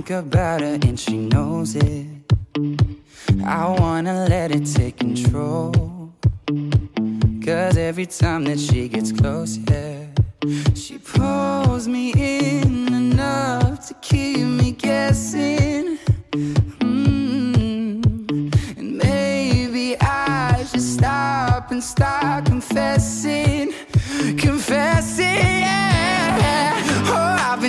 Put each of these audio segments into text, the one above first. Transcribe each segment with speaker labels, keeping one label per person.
Speaker 1: think about her and she knows it. I wanna let it take control. Cause every time that she gets close, yeah, she pulls me in enough to keep me guessing. Mm. And maybe I should stop and start confessing. Confessing, yeah.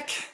Speaker 1: Back.